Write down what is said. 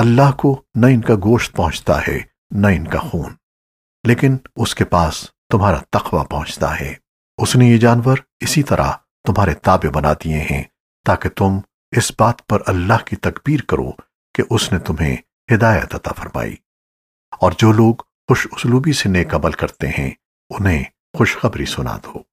اللہ کو نہ ان کا گوشت پہنچتا ہے، نہ ان کا خون۔ لیکن اس کے پاس تمہارا تقوی پہنچتا ہے۔ اس نے یہ جانور اسی طرح تمہارے تابع بنا دیے ہیں، تاکہ تم اس بات پر اللہ کی تکبیر کرو کہ اس نے تمہیں ہدایت عطا فرمائی۔ اور جو لوگ خوش اسلوبی سے نیک عمل کرتے ہیں، انہیں خوشخبری سنا دو۔